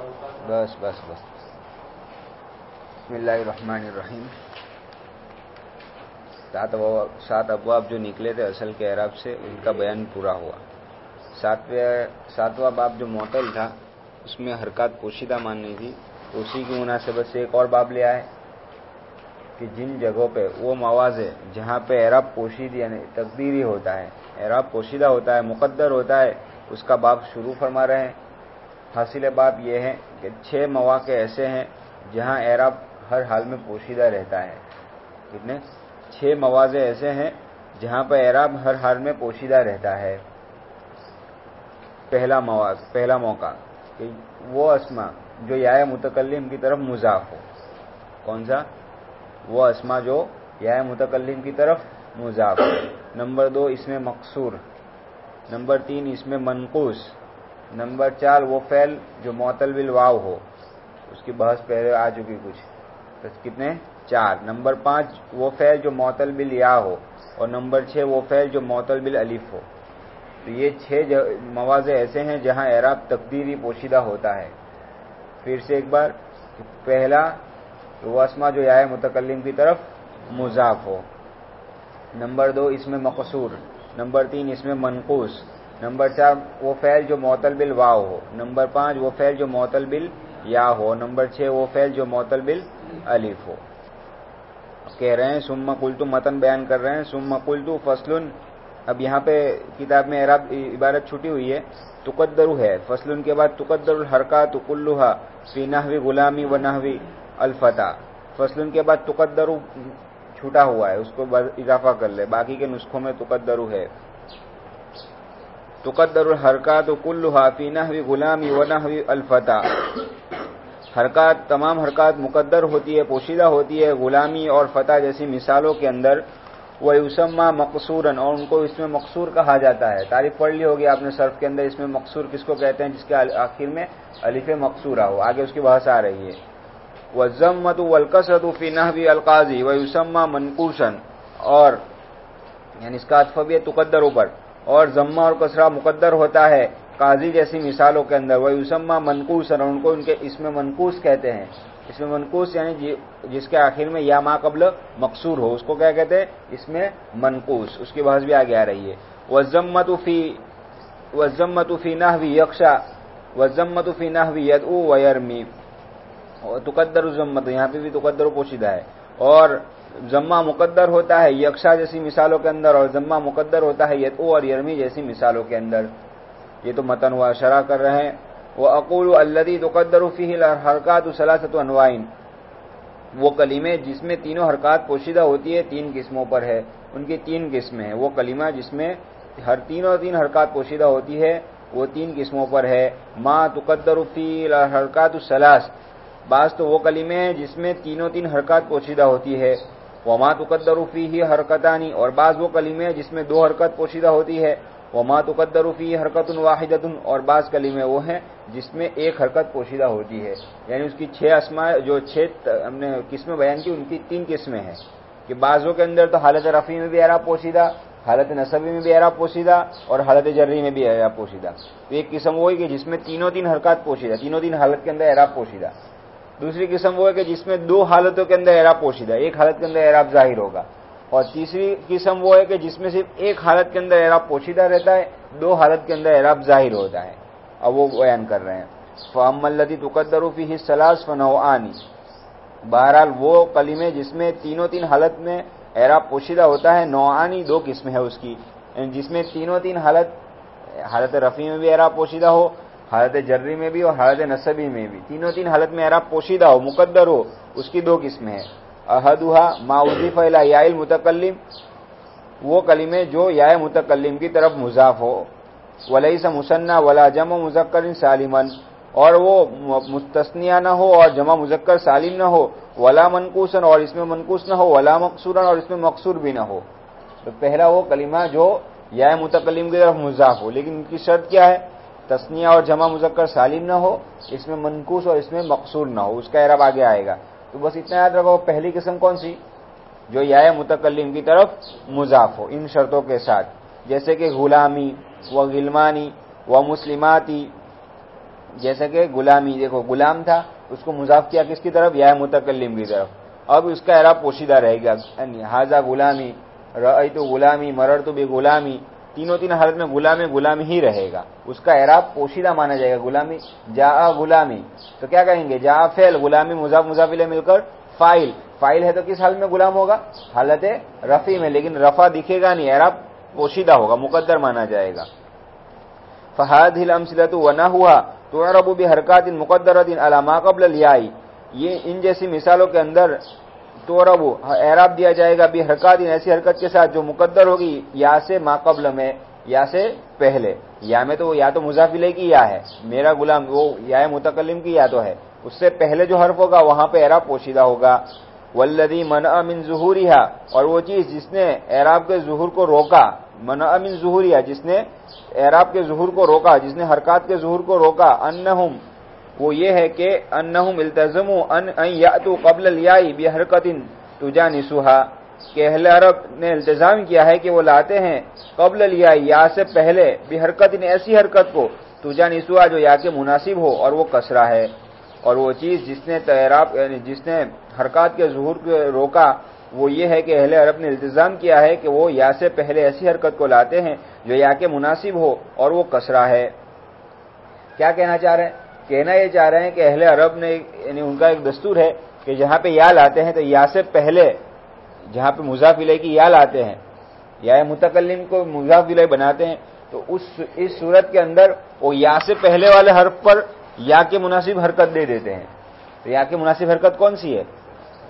बस बस बस। बसमीम सात सात अबवाब जो निकले थे असल के अरब से, उनका बयान पूरा हुआ। सातवें, सातवां बाब जो मोतल था, उसमें हरकत पोशीदा माननी थी। उसी की मुनासिबत से एक और बाब ले आए, कि जिन जगहों पे वो मवाज है, जहाँ पे एराब पोशीद, यानी तकदीरी होता है। एराब पोशीदा होता है, मुकद्दर होता है, उसका बाब शुरू फरमा रहे हैं। हासिल बाब यह है कि छह मौाक़े ऐसे हैं जहाँ एराब हर हाल में पोशीदा रहता है। कितने? छह मवाजे ऐसे हैं जहाँ पर एराब हर हाल में पोशीदा रहता है। पहला मवाज पहला मौका कि वो असमा जो या मुतकलम की तरफ़ मुजाफ हो। कौन सा? वो असमा जो या मुतकलम की तरफ़ मुजाफ हो। नंबर दो, इसमें मकसूर। नंबर तीन, इसमें मनकूस। नंबर चार, वो फैल जो मोतल बिल वाव हो। उसकी बहस पहले आ चुकी कुछ। तो कितने? चार। नंबर पाँच, वो फैल जो मोतल बिल या हो। और नंबर छह, वो फैल जो मोतल बिल अलिफ हो। तो ये छह मवाजे ऐसे हैं जहाँ एराब तकदीरी पोशीदा होता है। फिर से एक बार, पहला तो वसमा जो आए मुतकलम की तरफ़, मुजाफ हो। नंबर दो, इसमें मकसूर। नंबर तीन, इसमें मनकूस। नंबर चार, वो फैल जो मोतल बिल वाव हो। नंबर पाँच, वो फैल जो मोतल बिल या हो। नंबर छह, वो फैल जो मोतल बिल अलिफ हो। कह रहे हैं, सुम्मा कुलतु मतन बयान कर रहे हैं। सुम्मा कुलतु फसलुन, अब यहाँ पे किताब में एराब इबारत छुटी हुई है। तुकद्दरु है। फसलुन के बाद तुकद्दरुल हरका, तुकुल्लुहा, फ़ी नहवी गुलामी व नहवी अलफता। फसलन के बाद तुकद्दरु छूटा हुआ है, उसको इजाफा कर ले। बाकी के नुस्खों में तुकद्दरु है। तुकद्दरुल हरकत कुल्लु हाफी नहवी गुलामी व नहवी अलफता। हरकत, तमाम हरकत मुकद्दर होती है, पोशीदा होती है, गुलामी और फतह जैसी मिसालों के अंदर। वह युसम्मा मकसूरन और उनको इसमें मकसूर कहा जाता है। तारीफ़ पढ़ ली होगी आपने सर्फ के अंदर, इसमें मकसूर किसको कहते हैं, जिसके आखिर में अलिफ मकसूरा हो। आगे उसकी बहस आ रही है। वजम्मत वलकसरत फ़ी नहवी अलकाजी व युसम्मा मनकूशन और, यानी इसका अतफबी तुकद्दर ऊपर। और जम्मा और कसरा मुकद्दर होता है। काजी जैसी मिसालों के अंदर। वह युसम्मा मनकूसन और उनको उनके इसमें मनकूस कहते हैं। इसमें मनकूस यानी जिसके आखिर में या मा कबल मकसूर हो, उसको क्या कहते हैं? इसमें मनकूस। उसकी बहस भी आगे आ रही है। वजम्मतुफी वजम्मतुफी नहवी यक्षा वजम्मतुफी नहवी यद वयरमी। तुकद्दर जम्मत यहाँ पे भी तुकद्दर पोशीदा है। और जम्मा मुकद्दर होता है यक्षा जैसी मिसालों के अंदर और जम्मा मुकद्दर होता है यतो और यरमी जैसी मिसालों के अंदर। ये तो मतन हुआ शरा कर रहे हैं। वो अकूल अल्लदी तुकद्दर फ़ील हरकत सलासत अनवाइन वो कलीमे जिसमें तीनों हरकत पोशीदा होती है, तीन किस्मों पर है। उनकी तीन किस्में हैं। वो कलीमा जिसमें हर तीनों तीन हरकत पोशीदा होती है, वो तीन किस्मों पर है। माँ तुकद्दर फ़ील हरकत सलास। बास तो वो कलीमे हैं जिसमें तीनों तीन हरकत पोशीदा होती है। वमा तुकद्दरूफी ही हरकतानी और बाज वो कलीमे हैं जिसमें दो हरकत पोशीदा होती है। वमा तुकद्दरूफी हरकतन वाहिदतन और बाज कलीमे वो हैं जिसमें एक हरकत पोशीदा होती है। यानी उसकी छह असमा जो छह हमने किस्में बयान की, उनकी तीन किस्में हैं। कि बाजों के अंदर तो हालत रफ़ी में भी एराब पोशीदा, हालत नसबी में भी एराब पोशीदा, और हालत जर्री में भी एराब पोशीदा। तो एक किस्म वो है कि जिसमें तीनों तीन हरकत पोशीदा, तीनों तीन हालत के अंदर एराब पोशीदा। दूसरी किस्म वो है कि जिसमें दो हालतों के अंदर एराब पोशीदा एक हालत के अंदर एराब ज़ाहिर होगा और तीसरी किस्म वो है कि जिसमें सिर्फ़ एक हालत के अंदर एराब पोशीदा रहता है, दो हालत के अंदर एराब ज़ाहिर होता है। अब वो बयान कर रहे हैं। फ़मल्लती तुकद्दरूफी ही सलास आनी। बहरहाल वो कलीमे जिसमें तीनों तीन हालत में एराब पोशीदा होता है नौआनी दो किस्म है उसकी। जिसमें तीनों तीन हालत हालत रफ़ी में भी एराब पोशीदा हो हालत जर्री में भी और हालत नसबी में भी। तीनों तीन हालत में अरब पोशीदा हो, मुकद्दर हो, उसकी दो किस्में हैं। अहदुहा फैला याइल मुतकलम वो कलीमे जो या मुतकलम की तरफ़ मुजाफ हो। वलई सा मुसन्ना वला जम मुजक्कर सालिमन, और वो मुस्तनिया न हो और जमा मुजक्कर सालिम न हो। वला मनकूसन और इसमें मनकूस न हो, वला मकसूरन और इसमें मकसूर भी न हो। तो पहला वो कलीमा जो या मुतकलम की तरफ़ मुजाफ हो। लेकिन उनकी शर्त क्या है? तस्निया और जमा मुजक्कर सालिम ना हो, इसमें मनकूस और इसमें मकसूर ना हो, उसका एरब आगे आएगा। तो बस इतना याद रखो, पहली किस्म कौन सी? जो या मुतकलम की तरफ़ मुजाफ हो, इन शर्तों के साथ। जैसे कि गुलामी, व गिलमानी, व मुस्लिमाती, जैसे कि गुलामी, देखो, गुलाम था, उसको मुजाफ किया किसकी तरफ़? या मुतकल्लिम की तरफ़। अब उसका एराब पोशीदा रहेगा। हाजा गुलामी रई तो गुलामी मरर तो भी गुलामी तीनों तीन हालत में गुलामी गुलामी ही रहेगा। उसका एराब पोशीदा माना जाएगा, गुलामी। जा गुलामी। तो क्या कहेंगे? जा फेल, गुलामी, मुजाफ मुजाफिले मिलकर फ़ाइल। फ़ाइल है तो किस हाल में गुलाम होगा? हालत रफी में, लेकिन रफा दिखेगा नहीं एराब पोशीदा होगा, मुकद्दर माना जाएगा। फहाद हिल वना हुआ तो अरबू भी हरकत इन मुकदर दिन अलामा कबल लियाई। ये इन जैसी मिसालों के अंदर तो एराब दिया जाएगा भी इन ऐसी हरकत के साथ जो मुकद्दर होगी, या से माकबल में, या से पहले। या में तो या तो मुजाफिले की या है, मेरा गुलाम वो या मुतकलिम की या तो है। उससे पहले जो हर्फ होगा, वहाँ पे एराब पोशीदा होगा। वल्लदी मन अमिन जहूरिया और वो चीज़ जिसने एराब के जहूर को रोका मन अमिन जहूरिया जिसने एराब के जहूर को रोका, जिसने हरकत के जहूर को रोका, अन्नहुम वो ये है कि अन्नहुम इल्तजमु अन यातु कबल लियाई बे हरकतिन तुजा निसुहा के अहल अरब ने इल्तजाम किया है कि वो लाते हैं कबल लियाई या से पहले बे हरकतिन ऐसी हरकत को तुजा निसुहा जो या के मुनासिब हो और वो कसरा है। और वो चीज़ जिसने तैराब जिसने हरकत के जहूर को रोका, वो ये है कि अहले अरब ने इल्तजाम किया है कि वो या से पहले ऐसी हरकत को लाते हैं जो या के मुनासिब हो और वो कसरा है। क्या कहना चाह रहे हैं? कहना ये चाह रहे हैं कि अहले अरब ने, यानी उनका एक दस्तूर है कि जहाँ पे या लाते हैं तो या से पहले जहाँ पे मुजाफिले की या लाते हैं, या मुतकलिम को मुजाफिले बनाते हैं तो उस, इस सूरत के अंदर वो या से पहले वाले हर्फ पर या के मुनासिब हरकत दे देते हैं। तो या की मुनासिब हरकत कौन सी है?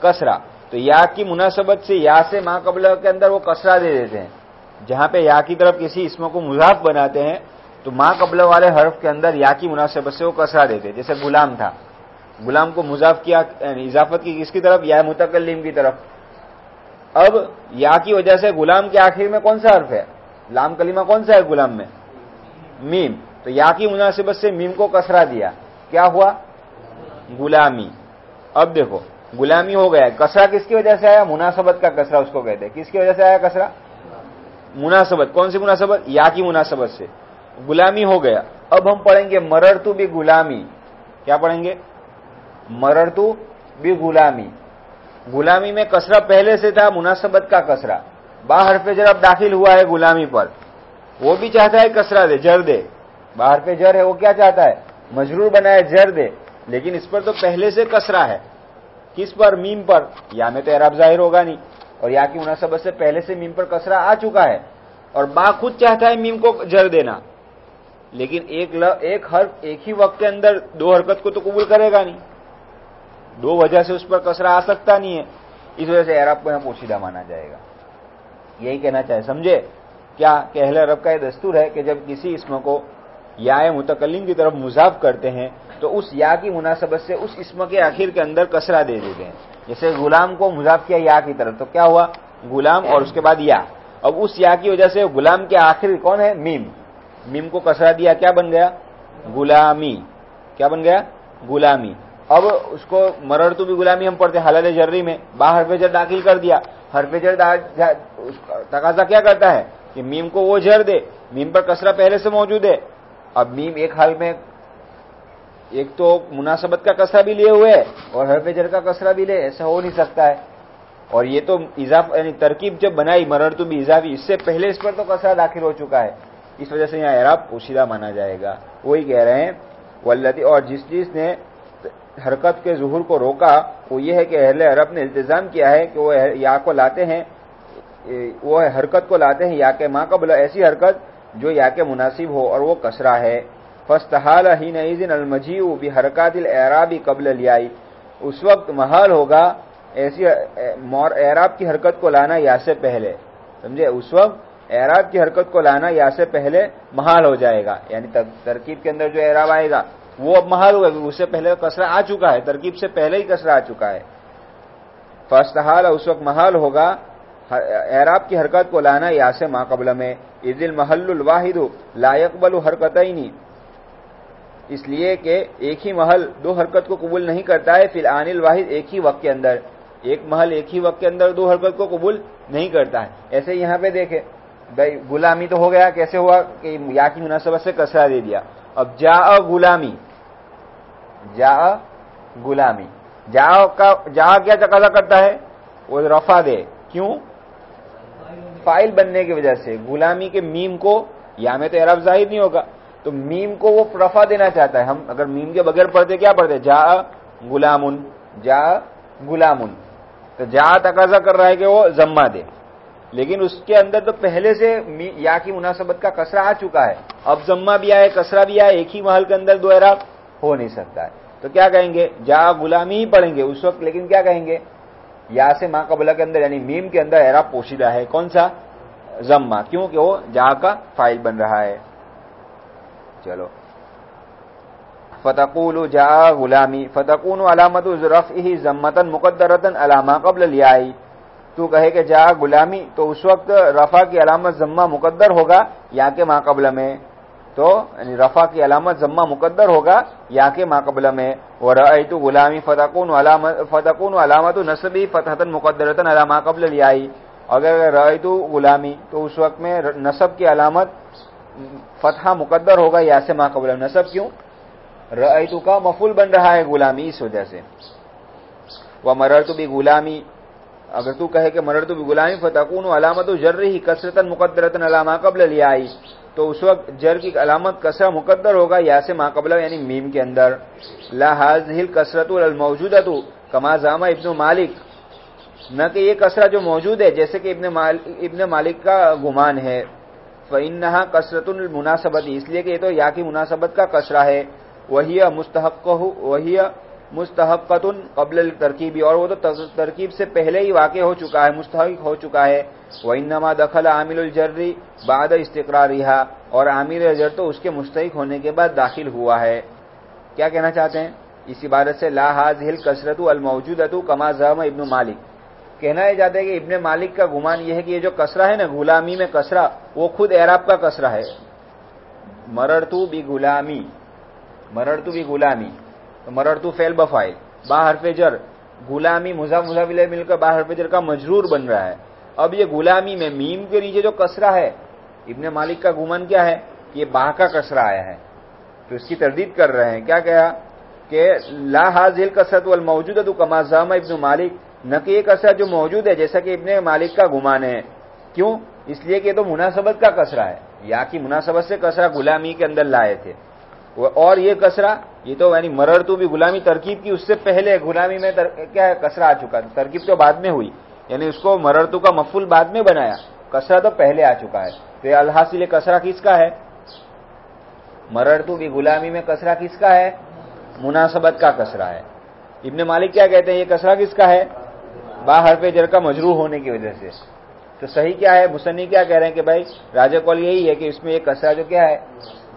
कसरा। तो या की मुनासबत से या से माँ कबल के अंदर वो कसरा दे देते हैं। जहाँ पे या की तरफ़ किसी इसम को मुजाफ बनाते हैं तो माँ कबल वाले हर्फ के अंदर या की मुनासबत से वो कसरा देते जैसे गुलाम था। गुलाम को मुजाफ किया इजाफत की किसकी तरफ़? या मुतकलीम की तरफ़। अब या की वजह से गुलाम के आखिर में कौन सा हर्फ है? लाम कलीमा कौन सा है गुलाम में? मीम। तो या की मुनासिबत से मीम को कसरा दिया। क्या हुआ? गुलामी। अब देखो, गुलामी हो गया। कसरा किसकी वजह से आया? मुनासबत का कसरा उसको कहते हैं। किसकी वजह से आया कसरा? मुनासबत। कौन सी मुनासबत? या की मुनासबत से। गुलामी हो गया। अब हम पढ़ेंगे मररतु भी गुलामी। क्या पढ़ेंगे? मररतु भी गुलामी। गुलामी में कसरा पहले से था, मुनासबत का कसरा बाहर पे जर अब दाखिल हुआ है गुलामी पर, वो भी चाहता है कसरा दे जर दे। बाहर पे जर है, वो क्या चाहता है? मजरूर बनाए जर दे। लेकिन इस पर तो पहले से कसरा है। किस पर? मीम पर। या में तो एराब ज़ाहिर होगा नहीं। और या की मुनासबत से पहले से मीम पर कसरा आ चुका है। और बा खुद चाहता है मीम को जर देना। लेकिन एक ल, एक हर एक ही वक्त के अंदर दो हरकत को तो कबूल करेगा नहीं। दो वजह से उस पर कसरा आ सकता नहीं है। इस वजह से अरब को यहाँ पोशीदा माना जाएगा। यही कहना चाहे समझे? क्या कि अहले अरब का यह दस्तूर है कि जब किसी इसम को या मुतकलिम की तरफ़ मुजाफ करते हैं तो उस या की मुनासबत से उस इसम के आखिर के अंदर कसरा दे देते हैं। जैसे गुलाम को मुजाफ किया या की तरफ़ तो क्या हुआ? गुलाम और उसके बाद या। अब उस या की वजह से गुलाम के आखिर कौन है? मीम। मीम को कसरा दिया, क्या बन गया? गुलामी। क्या बन गया? गुलामी। अब उसको मरर तो भी गुलामी हम पढ़ते हालत जर्री में। बाहर पे जर दाखिल कर दिया। हर पे जर तकाजा क्या करता है? कि मीम को वो जर दे। मीम पर कसरा पहले से मौजूद है। अब मीम एक हाल में एक तो मुनासबत का कसरा भी लिए हुए है और हर पे जर का कसरा भी ले। ऐसा हो नहीं सकता है। और ये तो इजाफ यानी तरकीब जब बनाई, मरर तो भी इजाफी, इससे पहले इस पर तो कसरा दाखिल हो चुका है। इस वजह से यहाँ एराब पोशीदा माना जाएगा। वही कह रहे हैं वल्लती और जिस चीज़ ने हरकत के जहूर को रोका, वो ये है कि अहले अरब ने इल्तजाम किया है कि वो या को लाते हैं वो हरकत को लाते हैं, या के माँ कबल, ऐसी हरकत जो या के मुनासिब हो और वो कसरा है। फस्तहाल ही नईजिन अलमजीउ भी हरकत एराबी कबल लियाई। उस वक्त महल होगा, ऐसी एराब की हरकत को लाना या से पहले। समझे? उस वक्त एराब की हरकत को लाना या से पहले महाल हो जाएगा। यानी तरकीब के अंदर जो एराब आएगा, वो अब महाल होगा क्योंकि उससे पहले कसरा आ चुका है, तरकीब से पहले ही कसरा आ चुका है। फस्तहाल, उस वक्त महाल होगा। एराब की हरकत को लाना या से माकबल में। इजिल महल वाहिद लायकबल हरकतनी। इसलिए कि एक ही महल, दो हरकत को कबूल नहीं करता है, फिर आनिल वाहिद एक ही वक्त के अंदर। एक महल एक ही वक्त के अंदर, दो हरकत को कबूल नहीं करता है। ऐसे यहाँ पे देखे। भाई, गुलामी तो हो गया, कैसे हुआ कि या की मुनासबत से कसरा दे दिया। अब जा गुलामी। जा गुलामी। जा का जा क्या तकाजा करता है? वो रफा दे। क्यों? फ़ाइल बनने की वजह से। गुलामी के मीम को, या में तो एरब ज़ाहिर नहीं होगा। तो मीम को वो रफा देना चाहता है। हम अगर मीम के बगैर पढ़ते, क्या पढ़ते? जा गुलामुन। जा गुलामुन। तो जा तकाजा कर रहा है कि वो जम्मा दे। लेकिन उसके अंदर तो पहले से या की मुनासबत का कसरा आ चुका है। अब जम्मा भी आए कसरा भी आए एक ही महल के अंदर दो एराब हो नहीं सकता है। तो क्या कहेंगे? जा गुलामी ही पढ़ेंगे उस वक्त, लेकिन क्या कहेंगे? या से माँ कबला के अंदर, यानी मीम के अंदर एराब पोशीदा है। कौन सा? जम्मा। क्योंकि वो जा का फ़ाइल बन रहा है। चलो। फतकूल जा गुलामी। फतकून अलामत रफ ही जम्मतन मुकदरतन अलामा कबल लियाई। तू कहे कि जा गुलामी तो उस वक्त रफा की अलामत जम्मा मुकद्दर होगा, यहाँ के माकबल में। तो रफा की अलामत जम्मा मुकद्दर होगा, यहाँ के माकबल में। और तो गुलामी फतकून फतकून अलामत नसबी फतहतन मुकदरतन अलामा कबल लियाई। अगर रई तो गुलामी तो उस वक्त में नसब की अलामत, फतहा मुकद्दर होगा या से माकबल। नसब क्यों? रईतु का मफुल बन रहा है गुलामी इस वजह से। वह मरर तो भी गुलामी अगर तू कहे कि मरर तो भी गुलामी फतकून अलामत जर्र ही कसरतन मुकदरतन अलामा कबल लिया आई तो उस वक्त जर की अलामत कसरा मुकद्दर होगा या से माकबला यानी मीम के अंदर। लाजिल कसरत मौजूद तू कमा जामा इब्न मालिक। न कि ये कसरा जो मौजूद है जैसे कि इब्न मालिक, इब्न मालिक का गुमान है। फ़िन्ना कसरतुल मुनासबत इसलिए कि ये तो या की मुनासबत का कसरा है। वही मुस्तहक वही मुस्तहकतुन कबल तरकीबी, और वो तो तरकीब से पहले ही वाक़ हो चुका है मुस्तक हो चुका है। वही नमा दखल आमिल जर्री बाद इस्तकरार रिहा और आमिर जर तो उसके मुस्तक होने के बाद दाखिल हुआ है। क्या कहना चाहते हैं? इस इबारत से ला हाज हाजिल कसरत अलमौजूदतु कमा जम इब्न मालिक। कहना यह चाहते हैं कि इब्न मालिक का गुमान यह है कि ये जो कसरा है ना, गुलामी में कसरा, वो खुद एराब का कसरा है। मररतू बी गुलामी। मररतू भी गुलामी। तो मररतू फेल बफाइल बा हरफे जर, गुलामी मुजा मुजा विलय मिलकर बा हरफे जर का मजरूर बन रहा है। अब ये गुलामी में मीम के नीचे जो कसरा है, इब्ने मालिक का गुमन क्या है? कि ये बाह का कसरा आया है। तो इसकी तरदीद कर रहे हैं। क्या कहा? कि ला हाजिल कसरत वल मौजूद तो कमा जामा इब्न मालिक, न कि ये कसरा जो मौजूद है, जैसा कि इब्ने मालिक का गुमान है। क्यों? इसलिए कि तो मुनासबत का कसरा है। या कि मुनासबत से कसरा गुलामी के अंदर लाए थे। और ये कसरा ये तो यानी मरर तो भी गुलामी तरकीब की उससे पहले गुलामी में तर, क्या है कसरा आ चुका तरकीब तो बाद में हुई। यानी उसको मररतु का मफुल बाद में बनाया। कसरा तो पहले आ चुका है। तो ये अलहासिल कसरा किसका है? मररतु भी गुलामी में कसरा किसका है? मुनासबत का कसरा है। इब्ने मालिक क्या कहते हैं ये कसरा किसका है? बाहर पे जर का मजरू होने की वजह से। तो सही क्या है? मुसन्नी क्या कह रहे हैं कि भाई राजा कौल यही है कि इसमें एक कसरा जो क्या है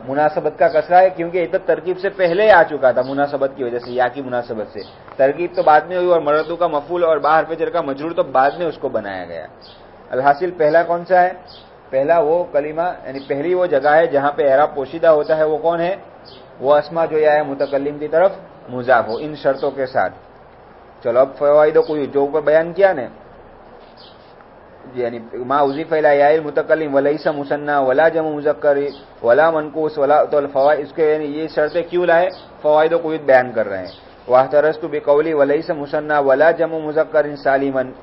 मुनासबत का कसरा है, क्योंकि ये तो तरकीब से पहले आ चुका था, मुनासबत की वजह से, या की मुनासबत से। तरकीब तो बाद में हुई और मरदू का मफूल और बाहर पेजर का मजरूर तो बाद में उसको बनाया गया। अलहासिल, पहला कौन सा है? पहला वो कलीमा, यानी पहली वो जगह है जहाँ पे एरा पोशीदा होता है, वो कौन है? वो असमा जो या मुतकलिम की तरफ़, मुजाफ हो, इन शर्तों के साथ। चलो, अब फवाइदों को, जो ऊपर बयान किया ने यानी मा उजीफ याल मुतकलिम वलईसा मुसन्ना, वला जम मुजक्कर, वला मनकूस, वला तो फवाइद इसके यानी ये शर्तें क्यों लाए? फवाइदों को बयान कर रहे हैं। वाह तरस्तु बेकौली वलईसा मुसन्ना, वला जम मुजक्कर सालिमन।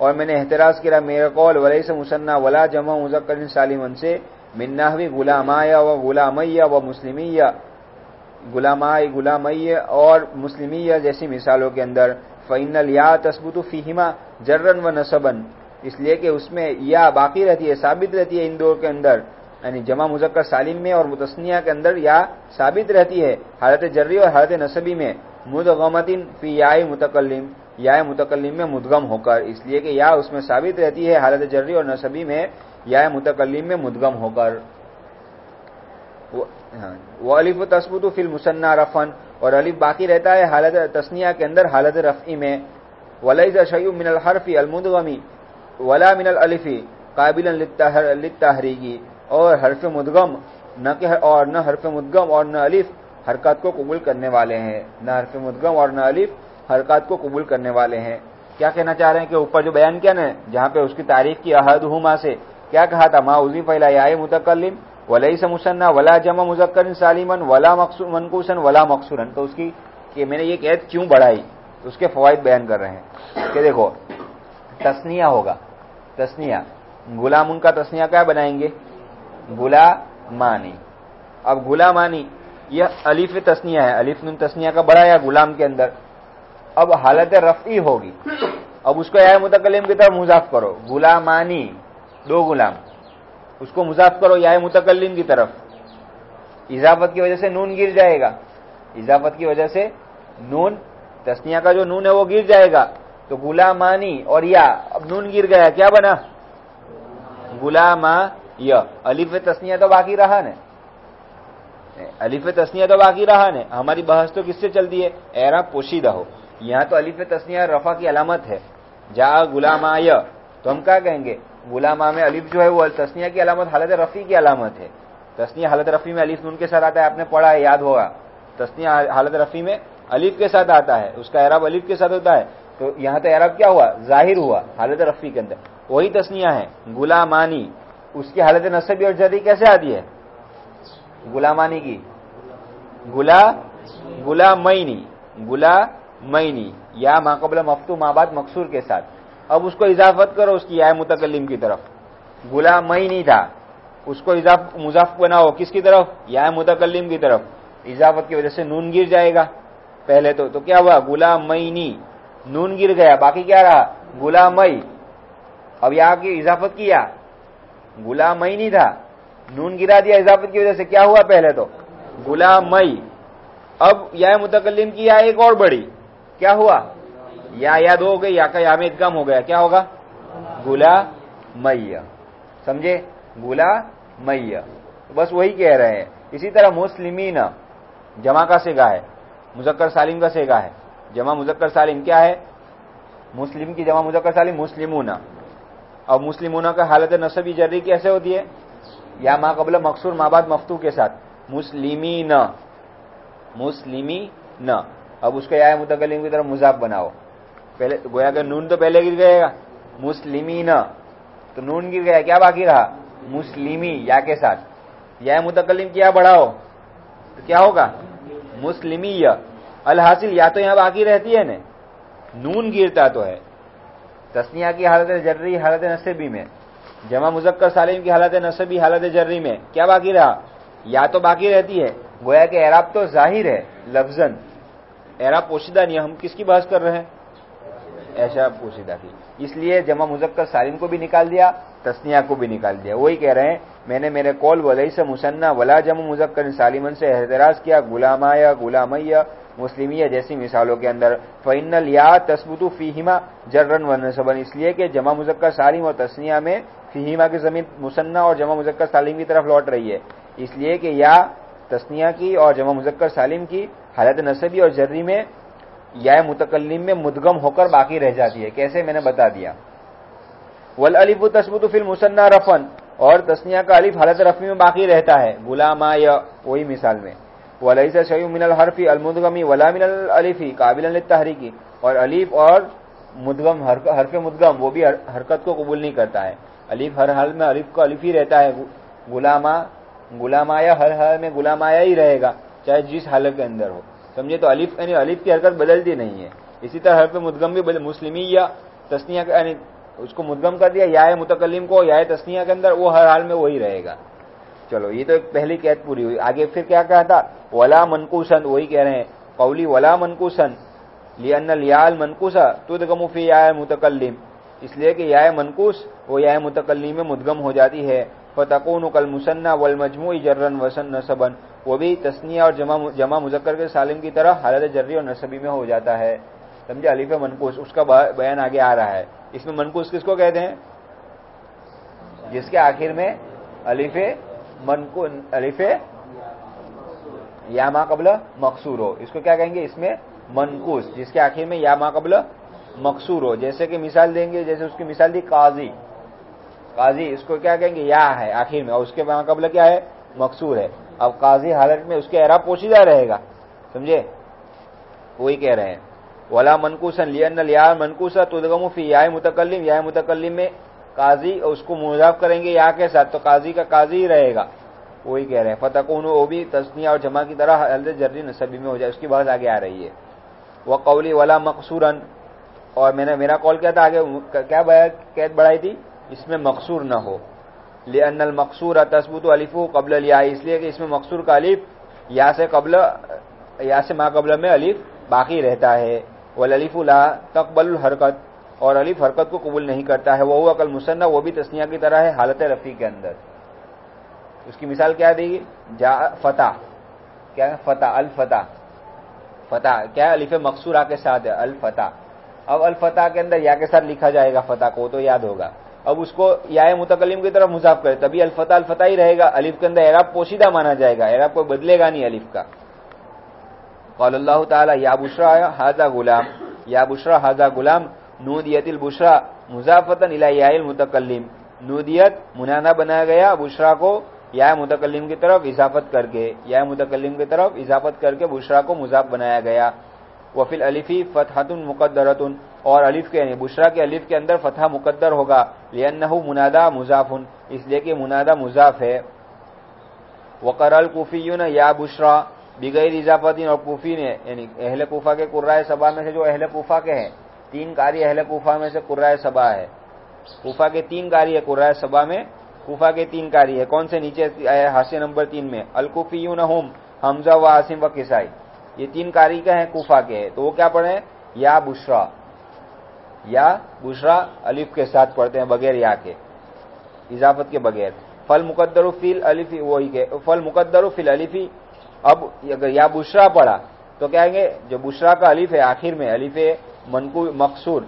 और मैंने एहतराज किया, मेरा कौल वलईसा मुसन्ना, वला जम मुजक्कर सालिमन से मिन्नाहवी गुलामाया व गुलामैया व मुस्लिमिया। गुलामाई गुलामैया और मुस्लिमिया जैसी मिसालों के अंदर फ़ैनल या तस्बुत फ़ीहिमा जर्रन व नसबन। इसलिए कि उसमें या बाकी रहती है, साबित रहती है इन दो के अंदर, यानी जमा मुजक्कर सालिम में और मुतस्निया के अंदर या साबित रहती है हालत जर्री और हालत नसबी में, मुदगमतिन फ़ी याय मुतकलिम या मुतकलिम में मुदगम होकर, इसलिए कि या उसमें साबित रहती है हालत जर्री और नसबी में या मुतकलिम में मुदगम होकर। वो अलिफ तस्बुत फिल मुसन्ना रफन, और अलिफ बाकी रहता है हालत तस्निया के अंदर हालत रफ़ी में, वलैज शयु मिनल हरफी अलमुदगमी वला मिनल अलिफी काबिल तहरीगी और हरफ मुदगम, न के और न हरफ मुदगम और न अलिफ हरकत को कबूल करने वाले हैं। न हरफ मुदगम और न अलिफ हरकत को कबूल करने वाले हैं। क्या कहना चाह रहे हैं कि ऊपर जो बयान किया ना, जहाँ पे उसकी तारीफ़ की अहद हुमा से क्या कहा था? माँ उजी आए मुतकलिम वलई से मुसन्ना, वला जमा मुजक्कर सालिमन, वला मनकूसन, वला मकसूरन। तो उसकी कि मैंने ये कैद क्यों बढ़ाई? उसके फवायद बयान कर रहे हैं। कि देखो, तस्निया होगा। तस्निया। गुलाम उनका तस्निया क्या बनाएँगे? गुलामानी अब गुलामानी यह अलीफ तस्निया है। अलीफ नुन तस्निया का बड़ा या गुलाम के अंदर। अब हालत रफ़ी होगी। अब उसको या मुतकलिम की तरफ़ मुजाफ करो। गुलामानी दो गुलाम। उसको मुजाफ करो या मुतकलिम की तरफ़। इजाफत की वजह से नून गिर जाएगा। इजाफत की वजह से नून, तस्निया का जो नून है वो गिर जाएगा। तो गुलामानी और या। अब नून गिर गया, क्या बना? गुलामा य। अलिफ तस्निया तो बाकी रहा ने। अलिफ तस्निया तो बाकी रहा ने। हमारी बहस तो किससे चलती है? एरा पोशीदा हो। यहाँ तो अलिफ तस्निया रफा की अलामत है। जा गुलामा य। तो हम क्या कहेंगे? गुलामा में अलिफ जो है वो तस्निया की अलामत, हालत रफी की अलामत है। तस्निया हालत रफी में अलिफ नून के साथ आता है, आपने पढ़ा है, याद होगा। तस्निया हालत रफी में अलिफ के साथ आता है। उसका एराब अलिफ के साथ होता है। तो यहाँ तो एराब क्या हुआ? ज़ाहिर हुआ, हालत रफी के अंदर। वही तस्निया है, गुलामानी। उसकी हालत नसबी और जरी कैसे आती है? गुलामानी की। गुला गुलामईनी गुलामईनी या माकबल मफतू माबाद मकसूर के साथ। अब उसको इजाफत करो उसकी या मुतकलिम की तरफ़। गुलामई नहीं था। उसको इजाफ, मुजाफ बनाओ किसकी तरफ़? या मुतकलिम की तरफ़। इजाफत की वजह से नून गिर जाएगा। पहले तो तो क्या हुआ? गुलामईनी नून गिर गया, बाकी क्या रहा? गुलामई अब यहाँ की इजाफत किया गुलामई नहीं था। नून गिरा दिया इजाफत की वजह से क्या हुआ पहले तो? गुलामई अब यह मुतकलिम की या एक और बड़ी। क्या हुआ? या या दो हो गई, या का या में इदगाम हो गया। क्या होगा? गुला मैया समझे? गुला मैया बस वही कह रहे हैं। इसी तरह मुस्लिमीन। जमा का सेगा है। मुजक्कर सालिम का सेगा है। जमा मुजक्कर सालिम क्या है? मुस्लिम की जमा मुजक्कर सालिम मुस्लिमूना। और मुस्लिमूना का हालत नसबी जर्री कैसे होती है? या माँ कबल मकसूर माबाद मफतू के साथ। मुस्लिमी न मुस्लिमी न अब उसको या मुतकलिम की तरफ़ मुजाफ बनाओ। पहले गोया का नून तो पहले गिर गएगा मुस्लिमी न तो नून गिर गया, क्या बाकी रहा? मुस्लिमी, या के साथ। या मुतकलिम किया बढ़ाओ। तो क्या होगा? मुस्लिमी अलहासिल, या तो यहाँ बाकी रहती है ने? नून गिरता तो है। तस्निया की हालत जर्री, हालत नसबी में। जमा मुजक्कर सालिम की हालत नसबी, हालत जर्री में। क्या बाकी रहा? या तो बाकी रहती है। गोया के एराब तो ज़ाहिर है, लफजन। एराब पोशीदा नहीं हम किसकी बहस कर रहे हैं? ऐसा पोशीदा की। इसलिए जमा मुजक्कर सालिम को भी निकाल दिया। तस्निया को भी निकाल दिया। वही कह रहे हैं, मैंने मेरे कौल वलई से मुसन्ना वला जम मुजक्कर सालिमन से एहतराज किया, गुलामाया, गुलामैया, मुस्लिमिया जैसी मिसालों के अंदर। फ़ैनल या तस्बुतु फ़ीहिमा जर्रन व नसबन इसलिए कि जमा मुजक्कर सालिम और तस्निया में फ़ीहिमा की ज़मीन मुसन्ना और जमा मुजक्कर सालिम की तरफ़ लौट रही है। इसलिए कि या तस्निया की और जमा मुजक्कर सालिम की हालत नसबी और जर्री में या मुतकलम में मुदगम होकर बाकी रह जाती है। कैसे? मैंने बता दिया। वल अलिफ तस्बुत फिल मुसन्ना रफन। और तस्निया का अलिफ हालत रफी में बाकी रहता है। गुलामा या वही मिसाल में। वलई से शयु मिनल हरफी अलमुदगमी वला मिनल अलिफी काबिल तहरीकी। और अलीफ और मुदगम हरफ मुदगम, वो भी हरकत को कबूल नहीं करता है। अलीफ हर हाल में अलीफ का अलिफ ही रहता है। गुलामा, गुलामाया हर हाल में गुलामाया ही रहेगा, चाहे जिस हालत के अंदर हो। समझे तो अलीफ, यानी अलीफ की हरकत बदलती नहीं है। इसी तरह हरफ मुदगम भी मुस्लिमी या तस्निया यानी उसको मुदगम कर दिया या मुतकलिम को या तस्निया के अंदर, वो हर हाल में वही रहेगा। चलो, ये तो एक पहली कैद पूरी हुई। आगे फिर क्या कहा था? वला मनकूसन, वही कह रहे हैं। कौली, वला मनकूसन लियन लियाल मनकूसा तुदगमुफी या मुतकलिम इसलिए कि या मनकूस, वो या मुतकलिम में मुदगम हो जाती है। फतकून कल मुसन्ना वल मजमू जर्रन वसन नसबन। वो भी तस्निया और जमा जमा मुजक्कर के सालिम की तरह हालत जर्री और नसबी में हो जाता है। समझे, अलीफ मनकूस, उसका बयान आगे आ रहा है। इसमें मनकूस किसको कहते हैं? जिसके आखिर में अलीफे मनकू अलीफे या मा कबल मकसूर। हो इसको क्या कहेंगे? इसमें मनकूस, जिसके आखिर में या मा कबल मकसूर। हो जैसे कि मिसाल देंगे, जैसे उसकी मिसाल दी, काजी। काजी, इसको क्या कहेंगे? या है, आखिर में। और उसके कबल क्या है? मकसूर है। अब काजी हालत में उसके एरा पोशीदा रहेगा। समझे? वही कह रहे हैं। वला मनकूसन लिया मनकूसा तुदगमु फ़ी या मुतकलिम या मुतकलिम में काजी उसको मुजाफ करेंगे या के साथ तो काजी का काजी ही रहेगा वही कह रहे हैं फतकून वो भी तस्निया और जमा की तरह हल्द जर्री नसबी में हो जाए उसकी बात आगे आ रही है वह कौली वाला मकसूरन और मैंने मेरा कॉल किया था आगे क्या कैद बढ़ाई थी इसमें मकसूर न हो लियनल मकसूर तस्बूत अलिफू कबल लिया इसलिए कि इसमें मकसूर का अलिफ या से कबल या से माँ कबल में अलिफ बाकी रहता है वल अलिफुला तकबल हरकत। और अलिफ हरकत को कबूल नहीं करता है। वह अकल मुसन्ना, वो भी तस्निया की तरह है, हालत रफ़ी के अंदर। उसकी मिसाल क्या देगी जा फता। क्या है? फता, अल फता। क्या अलिफ मकसूरा के साथ है, अल फता। अब अल फता के अंदर या के साथ लिखा जाएगा फता को तो याद होगा। अब उसको या मुतकलीम की तरफ़ मुजाफ करे, तभी अल्फता अल्फता ही रहेगा। अलिफ के अंदर एराब पोशीदा माना जाएगा। एराब कोई बदलेगा नहीं अलिफ का। कौल अल्लाह ताला या बुशरा हाजा गुलाम या बुशरा हाजा गुलाम नूदियतिल बुशरा मुजाफतन इला मुतकल्लिम नूदियत मुनाना बनाया गया बुशरा को या मुतकलिम की तरफ़ इजाफत करके या मुतकलिम की तरफ़ इजाफत करके बुशरा को मुजाफ बनाया गया वफिल अलिफी फतहतुन मुकदरतुन और अलिफ के यानी बुशरा के अलिफ के अंदर फतह मुकद्दर होगा लियन्नहु मुनादा मुजाफुन इसलिए कि मुनादा मुजाफ है वकर कुफीयुन या बुशरा बिगैर इजाफतिन और कुफी ने, यानी अहले कुफा के कुर्राए सभा में से जो अहले कुफा के हैं, तीन कार्य अहले कुफा में से कुर्राए सभा है। कुफा के तीन कार्य है, कुर्राए सभा में, कुफा के तीन कार्य है। कौन से? नीचे आया नंबर तीन में अलकुफीयून होम हमजा व आसिम व किसाई। ये तीन कारी का है? कुफा के तो वो क्या पढ़े? या बुशरा। या बुशरा अलिफ के साथ पढ़ते हैं, बगैर या के। इजाफत के बगैर। फल मुकद्दर फिल अलिफी, वही के, फल मुकद्दर फिल अलिफी अब अगर या बुशरा पढ़ा तो क्या कहेंगे, जो बुशरा का अलिफ है, आखिर में, अलिफ मनकू, मकसूर,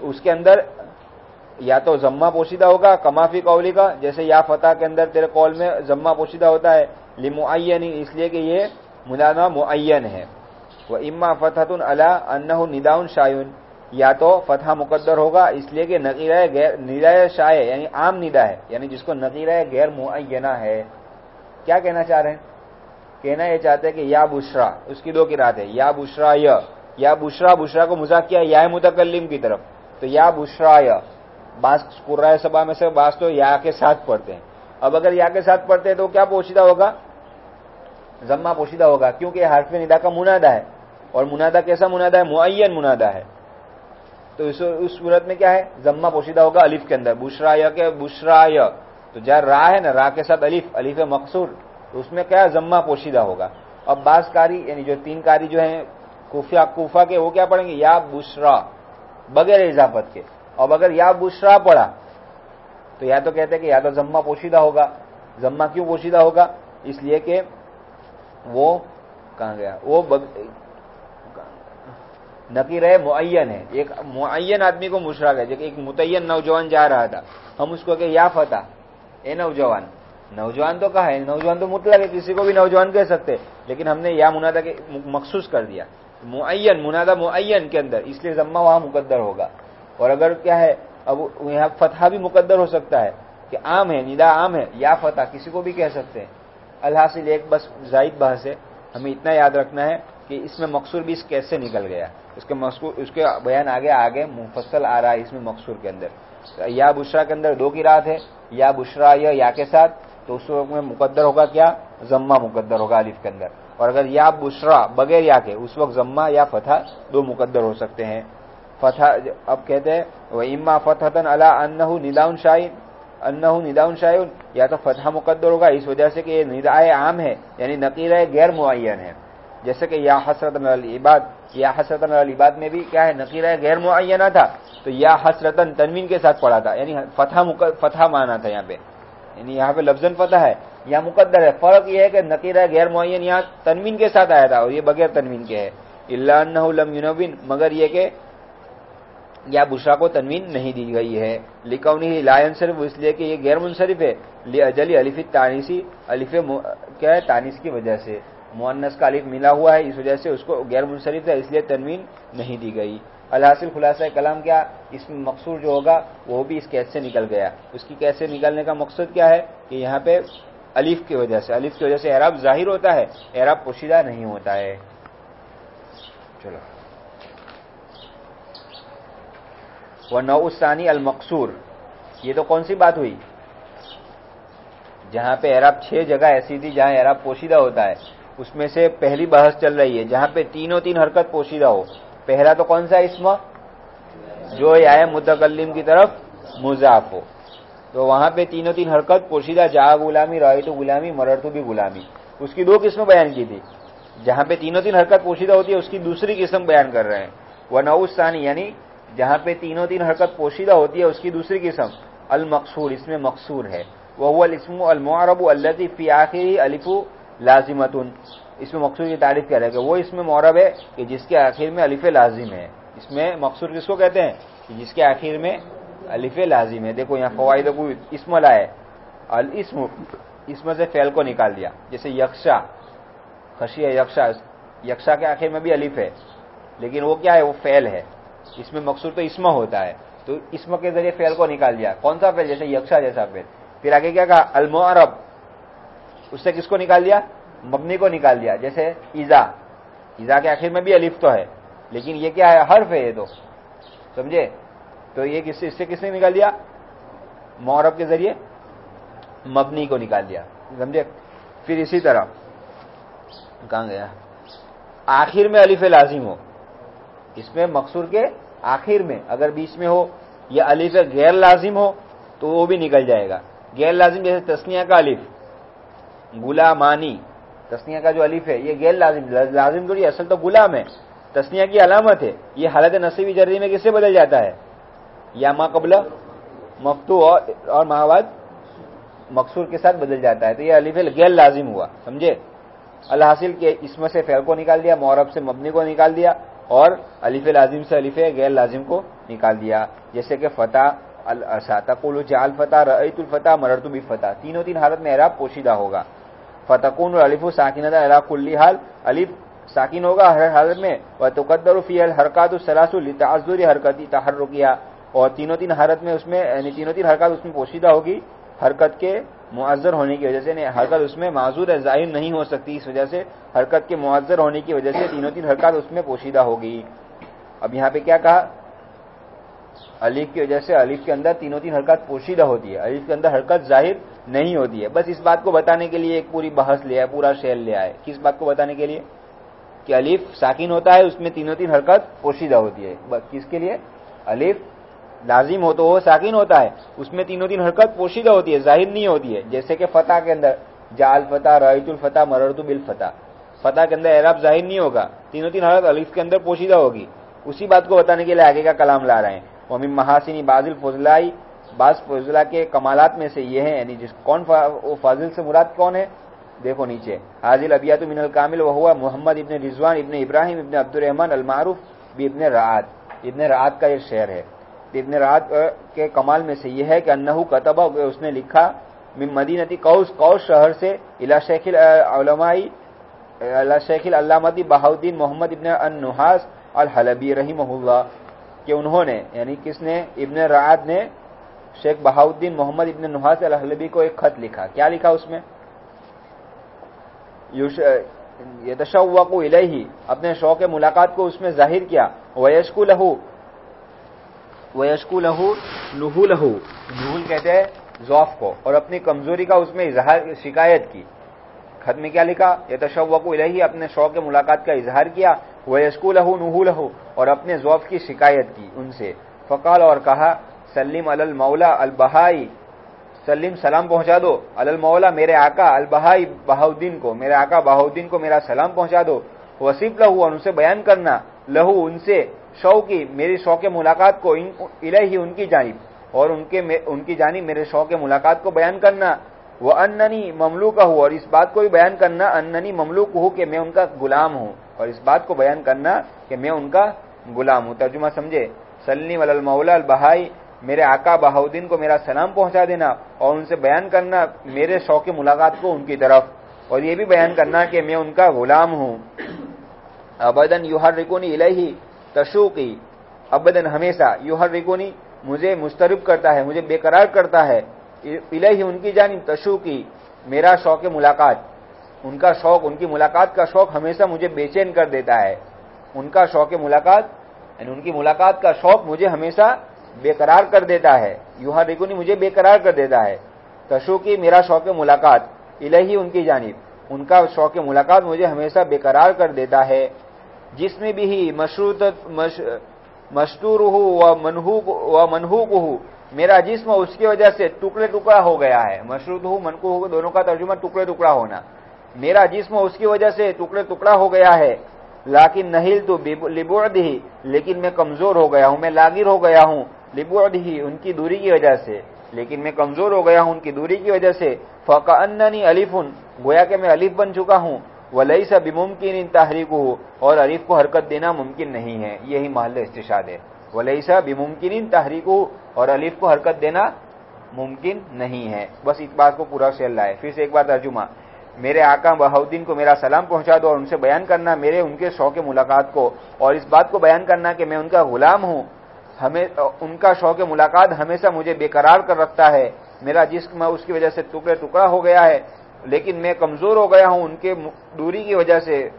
उसके अंदर या तो जम्मा पोशीदा होगा कमाफी कौली का, जैसे या फतेह के अंदर तेरे कौल में जम्मा पोशीदा होता है लिमुअन इसलिए कि ये मुलाना मुअन है। वह इम्मा फतहतुन अला अन्नहु निदाउन शायुन, या तो फतहा मुकद्दर होगा, इसलिए कि नकीरा गैर, निदा शाय, यानी आम निदा है, यानी जिसको नकीरा गैर मुअना है। क्या कहना चाह रहे हैं? कहना यह चाहते हैं कि या बुशरा, उसकी दो की रात है, या बुशरा य या बुशरा बुशरा को मुजाक किया या मुतकल्लिम की तरफ़। तो या बुशरा बास कुर्रा सभा में से बास तो या के साथ पढ़ते हैं। अब अगर या के साथ पढ़ते हैं तो क्या पोशीदा होगा? जम्मा पोशीदा होगा, क्योंकि हर्फ निदा का मुनादा है। और मुनादा कैसा मुनादा है? मुअन मुनादा है। तो इस, उस सूरत में क्या है? जम्मा पोशीदा होगा अलिफ के अंदर। बुशराय के बुशराय। तो जहाँ रा है ना, रा के साथ अलिफ अलिफ मकसूर। तो उसमें क्या जम्मा पोशीदा होगा। अब बास कारी यानी जो तीन कारी जो है कुफा कुफा के, वो क्या पढ़ेंगे? या बुशरा, बगैर इजाफत के। अब अगर या बुशरा पढ़ा तो या तो कहते हैं कि या तो जम्मा पोशीदा होगा। जम्मा क्यों पोशीदा होगा? इसलिए कि वो कहा गया? वो बग... नकीर है मुअन है। एक मुअन आदमी को मुशरा गया एक मुतयन नौजवान जा रहा था। हम उसको कहे, या फता, ए नौजवान। नौजवान तो कहा है नौजवान तो मुतलक है किसी को भी नौजवान कह सकते लेकिन हमने या मुनादा के मखसूस कर दिया। मुअन मुनादा मुअन के अंदर इसलिए जम्मा वहाँ मुकद्दर होगा। और अगर क्या है अब यहाँ फतहा भी मुकद्दर हो सकता है कि आम है निदा आम है या फतह किसी को भी कह सकते हैं। अलहासिल एक बस जाहिद बहस है हमें इतना याद रखना है कि इसमें मकसूर भी इस कैसे निकल गया। इसके मकसूर उसके बयान आगे आगे मुफसल आ रहा है इसमें मकसूर के अंदर। या बुशरा के अंदर दो की रात है या बुशरा या, या के साथ तो उस वक्त में मुकद्दर होगा क्या? जम्मा मुकद्दर होगा अलिफ के अंदर। और अगर या बुशरा बगैर या के, उस वक्त जम्मा या फतह दो मुकद्दर हो सकते हैं। फतह अब कहते हैं वह इम्मा फतहतन अला अन्नहु निदाउन शाइन अन्नहु निदाउन शाइन या तो फतह मुकद्दर होगा, इस वजह से कि ये निदाए आम है, यानी नकीर गैर मुन है। जैसे कि या हसरतन इबाद, या हसरतन इबाद में भी क्या है, नकीर गैर मुना था। तो या हसरतन तनवीन के साथ पढ़ा था, यानी फतह फतह माना था यहाँ पे। यानी यहाँ पे लफ्जन पता है या मुकद्दर है। फ़र्क यह है कि नकीर गैर मुन यहाँ तनवीन के साथ आया था और ये बगैर तनवीन के है। इल्ला लम मगर ये के या बुशरा को तनवीन नहीं दी गई है। लिकौनी लायन सिर्फ़ इसलिए कि ये गैर मुनसरिफ है। ले अजली अलिफ तानीसी, अलिफ क्या है? तानिस की वजह से। मुन्नस का अलिफ मिला हुआ है, इस वजह से उसको गैर मुनसरिफ है, इसलिए तनवीन नहीं दी गई। अलहासिल खुलासा कलाम क्या? इसमें मकसूर जो होगा, वो भी इस कैद से निकल गया। उसकी कैद से निकलने का मकसद क्या है? कि यहाँ पे अलीफ की वजह से, अलीफ की वजह से एराब ज़ाहिर होता है, एराब पोशीदा नहीं होता है। चलो। व नौसानी अलमकसूर ये तो कौन सी बात हुई? जहाँ पे एराब छह जगह ऐसी थी जहाँ एराब पोशीदा होता है, उसमें से पहली बहस चल रही है, जहाँ पे तीनों तीन हरकत पोशीदा हो। पहला तो कौन सा इसम? जो आए मुतकल्लिम की तरफ़, मुजाफ। हो तो वहाँ पे तीनों तीन हरकत, पोशीदा जा गुलामी तो गुलामी मरर तो भी गुलामी। उसकी दो किस्म बयान की थी। जहाँ पे तीनों तीन हरकत पोशीदा होती है, उसकी दूसरी किस्म बयान कर रहे हैं। वह नौसानी यानी जहाँ पे तीनों तीन हरकत पोशीदा होती है, उसकी दूसरी किस्म अल मकसूर इसमें मकसूर है। वह इसम अलमरब अल्लती फ़ी आखिर अलिफू लाजिमतुन। इसमें मकसूर की तारीफ़ कर रहे हैं वो इसमें मौरब है कि जिसके आखिर में अलिफ लाजिम है। इसमें मकसूर किसको कहते हैं? कि जिसके आखिर में अलिफ लाजिम है। देखो यहाँ फवाद को इसम लाए अल इसम, इसमें से फैल को निकाल दिया। जैसे यक्षा खशिया यक्षा यक्षा के आखिर में भी अलिफ है। लेकिन वो क्या है? वो फैल है। इसमें मकसूर तो इसम होता है। तो इसम के ज़रिए फैल को निकाल दिया। कौन सा फैल? जैसे यक्षा जैसा फैल। फिर आगे क्या कहा? अलमोरब उससे किसको निकाल दिया? मबनी को निकाल दिया, जैसे ईजा। ईजा के आखिर में भी अलिफ तो है, लेकिन ये क्या है? हर्फ है ये तो समझे? तो ये किससे इससे किसने निकाल दिया? मौरब के ज़रिए मबनी को निकाल दिया। समझे? फिर इसी तरह। कहा गया? आखिर में अलिफ लाजिम हो। इसमें मकसूर के आखिर में, अगर बीच में हो, या अलिफ गैर लाजिम हो तो वो भी निकल जाएगा। गैर लाजिम जैसे तस्निया का अलिफ, गुलामानी तस्निया का जो अलीफ है ये गैर लाजिम लाजिम थोड़ी असल तो गुलाम है। तस्निया की अलामत है ये हालत नसीबी जर्री में किससे बदल जाता है? या माँ कबल मफतू और, और महावाद मकसूर के साथ बदल जाता है। तो ये अलिफ गैर लाजिम हुआ समझे? अलहासिल के इसमें से फैल को निकाल दिया मौरब से मबनी को निकाल दिया और अलीफ लाजिम से अलिफ गैर लाजिम को निकाल दिया। जैसे कि फतेह तकुल जाल फता रईतुल फता मरतु भी फता तीनों तीन हालत में एराब पोशीदा होगा। फतकुन और अलिफु साकिन एराब कुल्ली हाल। अलिफ साकिन होगा हर हालत में। वह तुकदर फ़ी हरकत सलासु ताजुरी हरकती तहरुकिया और तीनों तीन हालत में उसमें, यानी तीनों तीन हरकत उसमें पोशीदा होगी। हरकत के मुआजर होने की वजह से हरकत उसमें माजूर है ज़ाहिर नहीं हो सकती इस वजह से, हरकत के मुआजर होने की वजह से तीनों तीन हरकत उसमें पोशीदा होगी। अब यहाँ पे क्या कहा? अलीफ की वजह से अलीफ के अंदर तीनों तीन हरकत पोशीदा होती है। अलीफ के अंदर हरकत ज़ाहिर नहीं होती है। बस इस बात को बताने के लिए एक पूरी बहस लिया है पूरा शेल लिया है किस बात को बताने के लिए? कि अलीफ साकिन होता है, उसमें तीनों तीन हरकत पोशीदा होती है। किसके लिए? अलीफ लाजिम हो तो वो साकिन होता है, उसमें तीनों तीन हरकत पोशीदा होती है, ज़ाहिर नहीं होती है। जैसे कि फतेह के अंदर, जाल फतेह रईतुल फतेह मरतु बिल फतेह। फतेह के अंदर एराब ज़ाहिर नहीं होगा, तीनों तीन हरकत अलीफ के अंदर पोशीदा होगी। उसी बात को बताने के लिए आगे का कलाम ला रहे हैं। वमिन महासिनी, बाजिल फजलाई, बाज फजला के कमालात में से ये है, यानी जिस, कौन वो फाजिल से मुराद कौन है? देखो नीचे। हाजिल अबियात मिनल कामिल, वह हुआ मोहम्मद इबन रिजवान इबन इब्राहिम इबन अब्दुलरहमान अलमारूफ इबन रात इबन रात का ये शेर है। इबन रात के कमाल में से यह है कि अन्नहू कतबा उसने लिखा मदीनती कौस कौस शहर से इला शेखिल अला शेखिल अल्लामती बहाउद्दीन मोहम्मद इबन नुहास अल हलबी रही कि उन्होंने, यानी किसने? इब्न रात ने, शेख बहाउद्दीन मोहम्मद इब्न नुहास अलहलबी को एक खत लिखा। क्या लिखा उसमें? यशवकू इलही, अपने शौक मुलाकात को उसमें ज़ाहिर किया। वयस्कु लहू वयस्कु लहू नुहू लहू नुहुल कहते हैं जौफ को, और अपनी कमज़ोरी का उसमें इजहार, शिकायत की। खत में क्या लिखा? यशवकू इलही, अपने शौक मुलाकात का इजहार किया। वयस्कू लहू नुहू और अपने जौफ की शिकायत की उनसे। फ़काल और कहा सलीम अल मौला अल बहाई। सलीम सलाम पहुँचा दो। अल मौला, मेरे आका अल बहाई बहाउद्दीन को, मेरे आका बहाउद्दीन को मेरा सलाम पहुँचा दो। वसीफ लहू, और उनसे बयान करना। लहू, उनसे शौकी मेरी शौक मुलाकात को इलही उनकी जानिब, और उनके उनकी जानी मेरे शौक मुलाकात को बयान करना। वह अन्ननी ममलूक हूँ और इस बात को भी बयान करना। अन्ननी ममलूक हूँ कि मैं उनका गुलाम हूँ। और इस बात को बयान करना कि मैं उनका गुलाम हूँ। तर्जुमा समझे सलनी वल मौला बहाई, मेरे आका बहाउद्दीन को मेरा सलाम पहुँचा देना और उनसे बयान करना मेरे शौक मुलाकात को उनकी तरफ़। और ये भी बयान करना कि मैं उनका गुलाम हूँ। अबदन युहर रिकोनी इलही तशुकी। अबदन हमेशा युहर रिकोनी मुझे मुस्तरब करता है, मुझे बेकरार करता है। इलही उनकी जानी तशुकी, मेरा शौक मुलाकात। उनका शौक उनकी मुलाकात का शौक हमेशा मुझे बेचैन कर देता है। उनका शौक मुलाकात यानी उनकी मुलाकात का शौक मुझे हमेशा बेकरार कर देता है। युहा रिकुनी मुझे बेकरार कर देता है। तशु की मेरा शौक मुलाकात इलही उनकी जानिब। उनका शौक मुलाकात मुझे हमेशा बेकरार कर देता है। जिसमें भी मशरूत मश, मशतूर व मनहूक व मनहूक हूँ मेरा जिस्म उसकी वजह से टुकड़े टुकड़ा हो गया है। मशरूत हूँ मनकू दोनों का तर्जुमा टुकड़े टुकड़ा होना। मेरा जिस्म उसकी वजह से टुकड़े टुकड़ा हो गया है। लाकिन नहिल तो लिबुअद ही, लेकिन मैं कमज़ोर हो गया हूँ, मैं लागिर हो गया हूँ लिबुअद ही उनकी दूरी की वजह से। लेकिन मैं कमज़ोर हो गया हूँ उनकी दूरी की वजह से। फ़का अन्ननी अलिफुन, गोया के मैं अलिफ बन चुका हूँ। वलई सा बिमुमकिन इन तहरीक हो और अलिफ को हरकत देना मुमकिन नहीं है। यही महल इस्तिशाद है। वलई सा बिमुमकिन इन तहरीक हो और अलिफ को हरकत देना मुमकिन नहीं है। बस इस बात को पूरा शेल लाए। फिर से एक बार तर्जुमा। मेरे आका बहाउद्दीन को मेरा सलाम पहुँचा दो और उनसे बयान करना, मेरे उनके शौक मुलाकात को। और इस बात को बयान करना कि मैं उनका गुलाम हूँ। हमें, उनका शौक मुलाकात हमेशा मुझे बेकरार कर रखता है। मेरा जिस्म उसकी वजह से टुकड़े टुकड़ा हो गया है। लेकिन मैं कमज़ोर हो गया हूँ, उनके दूरी की वजह से।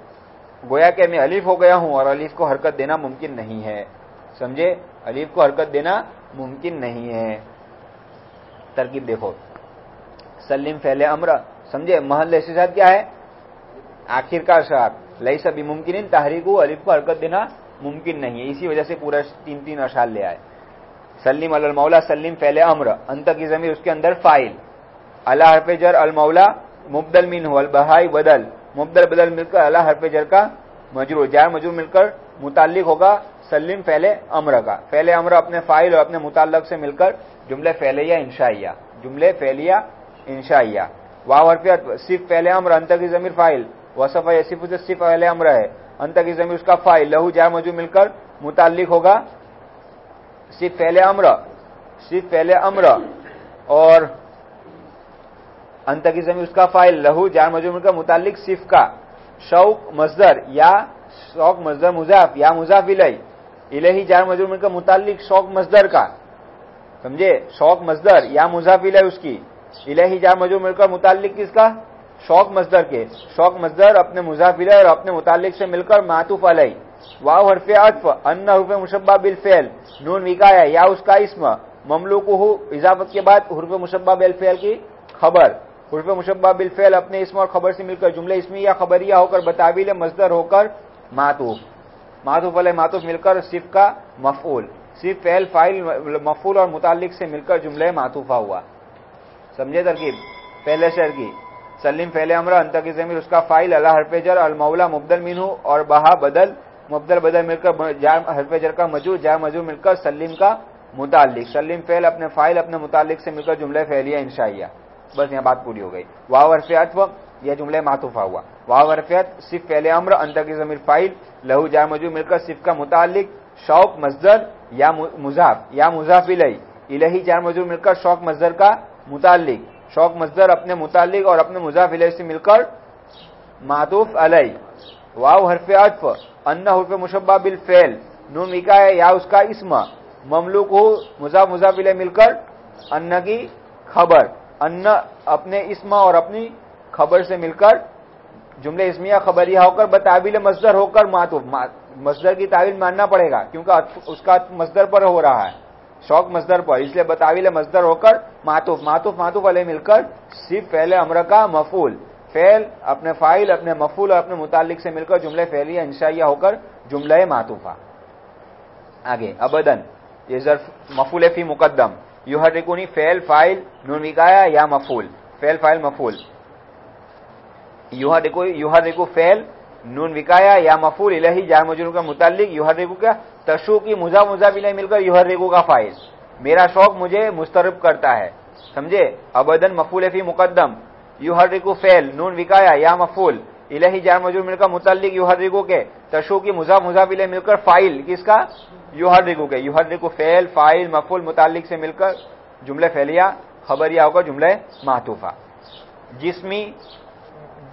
गोया के मैं अलीफ हो गया हूँ और अलीफ को हरकत देना मुमकिन नहीं है। समझे? अलीफ को हरकत देना मुमकिन नहीं है। तरकीब देखो। सलीम फैले अमर। समझे? महल एहसास क्या है? आखिरकार शार लई सभी मुमकिन तहरीक अलिफ को हरकत देना मुमकिन नहीं है। इसी वजह से पूरा तीन तीन अशाल ले आए। सलीम अल मौला, सलीम फैले अम्र। अंत की ज़मीन उसके अंदर फ़ाइल। अला हरफेजर अल मौला, मुबदल मिन हो अल बहाई बदल। मुबदल बदल मिलकर अला हरफेजर का मजरूर जार मजरूर मिलकर मुतालिक होगा सलीम फैले अम्र का। फैले अम्र अपने फ़ाइल और अपने मुतालक से मिलकर जुमले फैलिया इंशाइया। जुमले फैलिया इंशाइया। वाव हरफियत सिर्फ़ पहले अम्र, अंत की जमीर फ़ाइल। वसफ सिर्फ़ सिर्फ़ पहले अम्र है। अंत की जमीर उसका फ़ाइल, लहू जा मजू मिलकर मुतालिक होगा। सिर्फ़ पहले अम्र सिर्फ़ पहले अम्र, और अंत की जमीर उसका फ़ाइल, लहू जार मजू मिलकर मुतालिक सिर्फ़ का। शौक, मजदर, या शौक, मजदर, मुजाफ, या मुजाफ इलही। इलही जार मजूर मिलकर मुतालिक शौक, मजदर का। समझे? शौक, मजदर, या मुजाफ इलही उसकी। इलाही जा मजू मिलकर मुतालिक किसका? शौक मजदर के। शौक मजदर अपने मुजाफिर और अपने मुतालिक से मिलकर मातूफ अलई। वाव हरफ अतफ, अन्न हरफ मुशब्बा बिल फेल। नून विकाया, या उसका इसम। ममलूक इजाफत के बाद हरफ मुशब्बा बिल फेल की खबर। हरफ मुशब्बा बिल फेल अपने इसम और खबर से मिलकर जुमले इसमी या खबरिया होकर बताबिल मजदर होकर मातूफ। मातूफ अल मातूफ मिलकर सिफ का मफूल। सिर्फ़ फैल, फ़ाइल मफूल और मुतालिक से मिलकर जुमले मातूफा हुआ। समझे तरकीब? पहले शहर की। सलीम पहले अमरा अंत की ज़मीन, उसका फ़ाइल, अला हरफेजर, अल मौला मुबदल मीनू और बहा बदल, मुबदल बदल मिलकर जार हरफेजर का मजूर जार मजूर मिलकर सलीम का मुतालिक सलीम फेल अपने फ़ाइल, अपने मुतालिक से मिलकर जुमले फैलिया, इंशाइया। बस यहाँ बात पूरी हो गई। वाह वर्फियात यह जुमले मातूफा हुआ। वाह वर्फियात सिर्फ़ फैले अमर अंत की जमीर फ़ाइल, लहू जार मजूर मिलकर सिर्फ़ का मुतालिक शौक मजदर, या मुजाफ या मुजाफ इलही इलही जार मजूर मिलकर शौक मजदर का मुतालिक शौक मजदर अपने मुतालिक और अपने मुजाफिल से मिलकर मातूफ अलई वाव हरफ अतफ अन्ना हरफ मुशब्बा बिल फेल। नून है या उसका इसम। ममलूक हो मुजाफ मुजाफिल मिलकर अन्न की खबर। अन्न अपने इसम और अपनी खबर से मिलकर जुमले इसमिया खबरिया होकर बताबिल मजदर होकर मातूफ। मजदर की तावील मानना पड़ेगा, क्योंकि उसका मजदर पर हो रहा है। शौक मजदर पर। इसलिए बताविल मजदर होकर मातुफ मातुफ मातुफ वाले मिलकर सिर्फ़ पहले अमर का मफूल। फेल अपने फ़ाइल, अपने मफूल और अपने मुतालिक से मिलकर जुमले फैलिया, इंशाइया होकर जुमले मातूफा। आगे, अबदन, ये जर्फ मफूल फ़ी मुकदम युहरिकुनी फेल फ़ाइल नून विकाया या मफूल। फेल फ़ाइल मफूल। युहरिकु युहरिकु फेल नून विकाया, या मफूल इलही जार मजूर का मुतालिक युहरिकु क्या तशु की मुजा मुजा भी मिलकर युहर रेगू का फ़ाइल मेरा शौक मुझे मुस्तरब करता है। समझे? अबदन मफूल फ़ी मुकदम युहर रिकू फेल, नून विकाया, या मफूल इलही जार मजूर मिलकर मुतलिक युहर रिकू के तशु की मुजा मुजा भी मिलकर फ़ाइल, किसका? युहर रिकू के। युहर रिकू फेल, फ़ाइल, मफूल मुतालिक से मिलकर जुमले फैलिया खबरिया होगा जुमले मातूफा जिसमी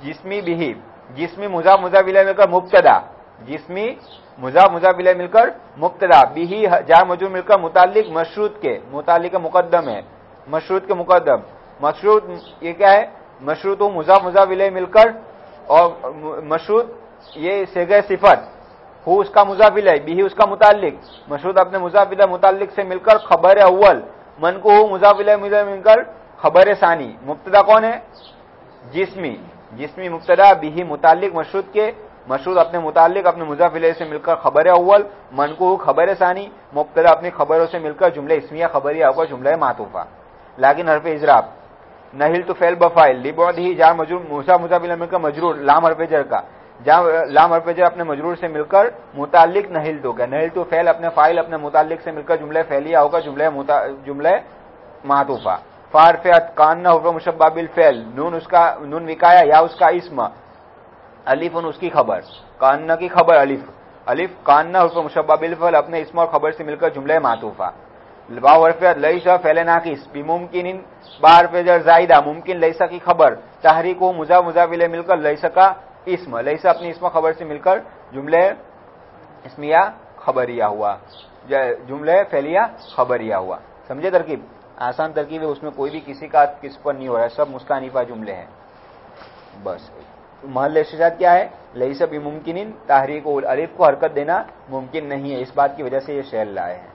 जिसमी बिही जिसमी मुजा मुजा विलय मिलकर मुबतदा। जिसमी मुजा मुजा विलय मिलकर मुक्तदा बिही जा मजूर मिलकर मुतालिक मशरूत के। मुतालिक मुकदम है। मशरूत के मुकदम मशरूत ये क्या है? मशरूत मुजा मुजा विलय मिलकर और मशरूत ये सेगे सिफत। हु उसका मुजाफिल बिही उसका मुतालिक मशरूत अपने मुजाफिल मुतालिक से मिलकर खबर अव्वल। मन को हु मुजाफिल मिलकर खबर सानी। मुब्तदा कौन है? जिसमी। जिसमी मुबतदा बिही मुतालिक मशरूद के मशरूद अपने मुतालिक अपने मुजाफिले से मिलकर खबर अव्वल मनकू खबर सानी, मुबतदा अपनी खबरों से मिलकर जुमले इसमिया खबरिया होगा जुमले मातूफा। लाकिन हरफ इजराब। नहिल तो फैल बफाइल, लिबौद ही जार मजरूर, मूसा मुजाफिल मिलकर मजरूर, लाम हरफेजर का। जहाँ लाम हरफेजर अपने मजरूर से मिलकर मुतालिक नहिल तो क्या? नहिल तो फैल अपने फ़ाइल, अपने मुतालिक से मिलकर जुमले फैलिया होगा, जुमले जुमले मातूफा। फारफियत कान्ना हुक्म मुशब्बा बिल फैल, नून उसका, नून विकाया या उसका इसम, अलिफ उसकी खबर कान्ना की खबर अलिफ अलिफ कान्ना हुक्म मुशब्बा बिल फैल, अपने इसम और खबर से मिलकर जुमले मातूफा। वाफियत लईसा फैले नाकिस बिमुमकिन बार फेजर जायदा, मुमकिन लईसा की खबर, तहरीक मुजा मुजाविले मिलकर लईसा का इसम, लईसा अपनी इसम खबर से मिलकर जुमले इसमिया खबरिया हुआ जुमले फैलिया खबरिया हुआ। समझे तरकीब? आसान तरकीब है, उसमें कोई भी किसी का किस पर नहीं हो रहा है, सब मुस्तानिफा जुमले हैं। बस। महल इस्तेजाद क्या है? लई सब मुमकिन तहरीक अलिफ को हरकत देना मुमकिन नहीं है, इस बात की वजह से ये शहर लाए हैं।